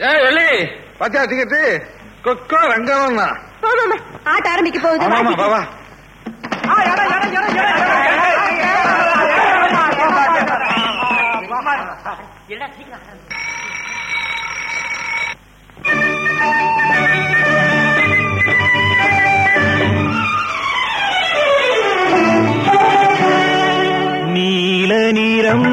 வெள்ளி பாத்தியா டிக்கெட்டு கொக்கோ ரங்கம்னா போமாமா ஆட்ட ஆரம்பிக்க போகுது ஆமா. பாபா நீல நிறம்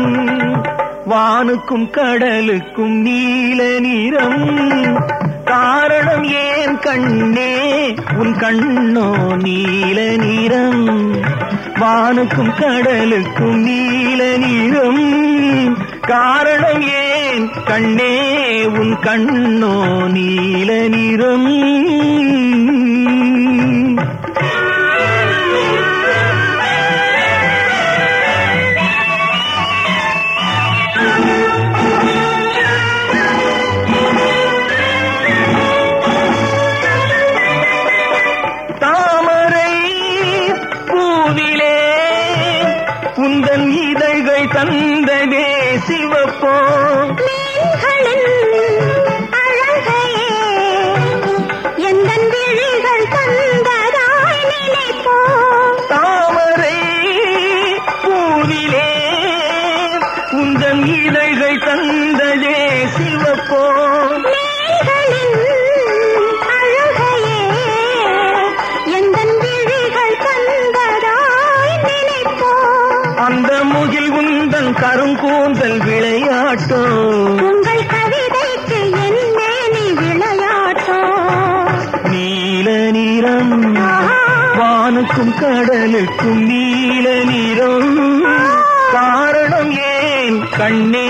வானுக்கும் கடலுக்கும் நீல நிறம். காரணம் ஏன் கண்ணே? உன் கண்ணோ நீல நிறம். வானுக்கும் கடலுக்கும் நீல நிறம். காரணம் ஏன் கண்ணே? உன் கண்ணோ நீல நிறம். உந்தன் இதழ்கள் தந்ததே சிவப்போ. உந்தன் கருங்கூந்தல் விளையாட்டோ உங்கள் கவிதைக்கு என் மேனி விளையாட்டோ நீல நிறம் வானுக்கும் கடலுக்கும் நீல நிறம். காரணம் ஏன் கண்ணே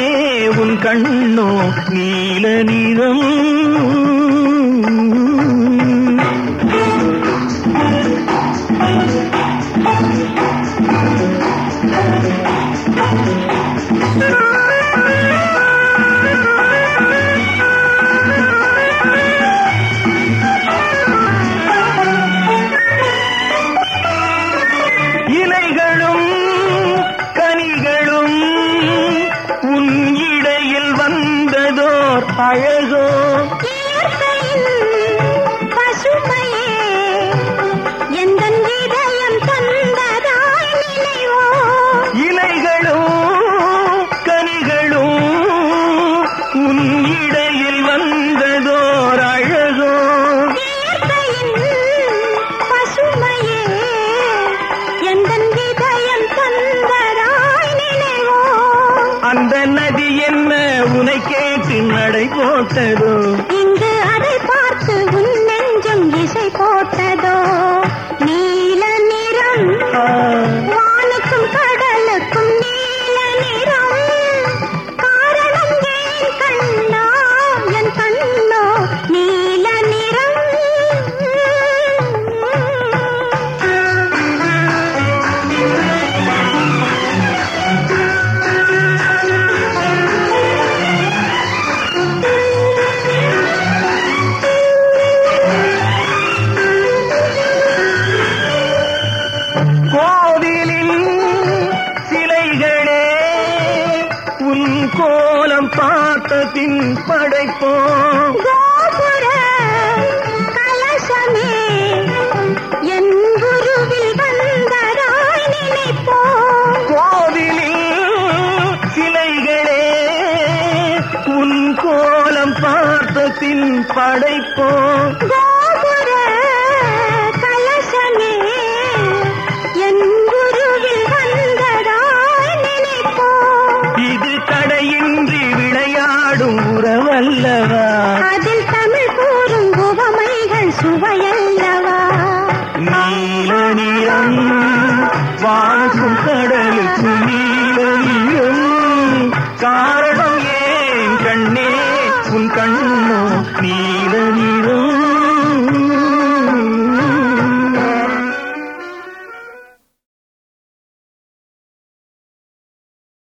உன் கண்ணோ? நீல நிறம் அழகோ கேட்டு கோலம் பார்த்த பின் படைப்போம். கோபுர கலசமே என் குருவில் வந்ததாய் நினைப்போ கோவிலில் சிலைகளே உன் கோலம் பார்த்த பின் படைப்போம் அதில் தமிழ் கூறும் உவமைகள் சுவையல்லவா? நீல நிறம்